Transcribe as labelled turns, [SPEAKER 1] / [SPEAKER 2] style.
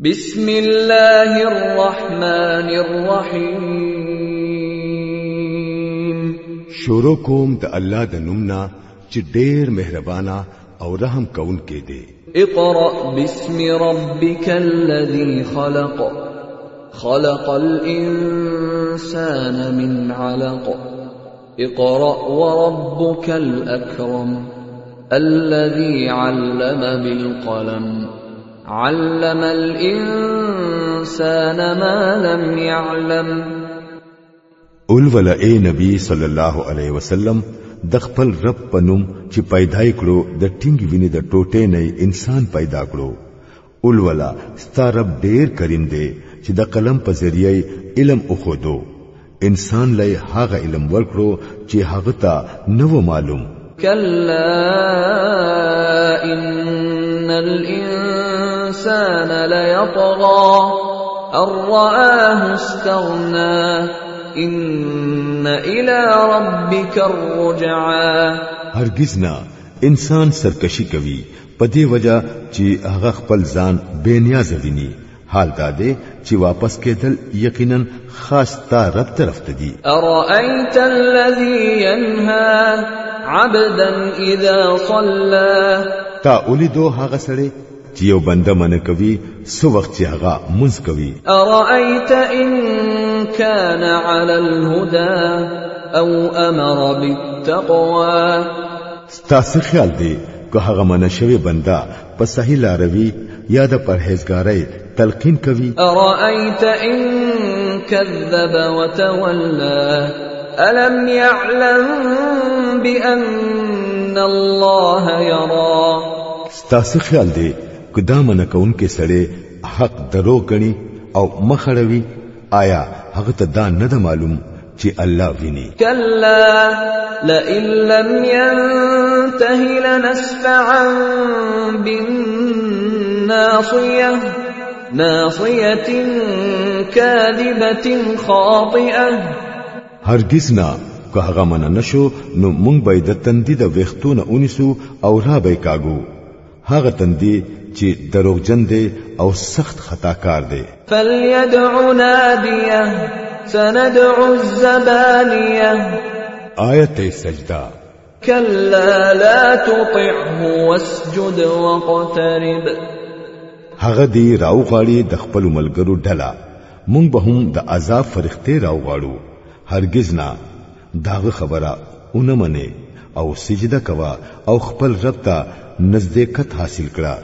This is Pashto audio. [SPEAKER 1] بسم الله الرحمن الرحيم
[SPEAKER 2] شروع کوم د الله د نومنا چې ډېر مهربانا او رحم کون کې دی
[SPEAKER 1] اقرأ باسم ربك الذي خلق خلق الإنسان من علق اقرأ وربك الأكرم الذي علم بالقلم علم الانسان ما لم يعلم
[SPEAKER 2] اول ولا اے نبی صلی الله علیه وسلم د خپل رب پنوم چې پیدای کړو د ټینګ ویني د ټوټې نه انسان پیدا کړو اول ولا ستارب ډیر کریم دی چې د قلم په ذریعه علم اخودو انسان لای هغه علم ورکړو چې هغه ته نو معلوم
[SPEAKER 1] کلا الانسان ليطغى ان راه استغنى ان الى ربك الرجعى
[SPEAKER 2] هرگز نه انسان سرکشي کوي په دې وجہ چې هغه خپل ځان بے نیاز ویني حال دا دی چې واپس کېدل یقینا خاص تا رب طرف ته دی
[SPEAKER 1] ارايت الذي ينهى عبدا اذا صلى
[SPEAKER 2] تا اولیدو هغه سره چې یو بنده من کوي سو وخت یې هغه منځ کوي
[SPEAKER 1] ارايت ان كان على الهدى او امر بالتقوى
[SPEAKER 2] ستاسو خیال دی که هغه من شوی بنده په صحیح لاروي یا د پرهیزګارۍ تلقین کوي
[SPEAKER 1] ارايت ان كذب وتولى الم يعلم بان الله يرى
[SPEAKER 2] ستاسو خیال دی کدا من کون کې سړې حق درو غني او مخړوي آیا هغه ته دا نه معلوم چې الله ویني
[SPEAKER 1] کلا لئن لم ينتهي لنسفعا بالناصيه ناصيه كاذبه خاطئه
[SPEAKER 2] هرگز نه که هغه من نشو نو مونږ به د تندید وختونه اونیسو او را به کاګو هغه تندي چې دروغجن دی او سخت خطا کار دی
[SPEAKER 1] فليدع ناديه سندع الزبانيه
[SPEAKER 2] آیت سجدا
[SPEAKER 1] كلا لا تطعه واسجد واقترب
[SPEAKER 2] هغه دی راوغاړي د خپل ملګرو ډلا مونږ به هم د عذاب فرښتې راوغاړو هرگز نه داغه خبره اونمنه او سجده کوا او خپل رب ته نزدېکت حاصل کړه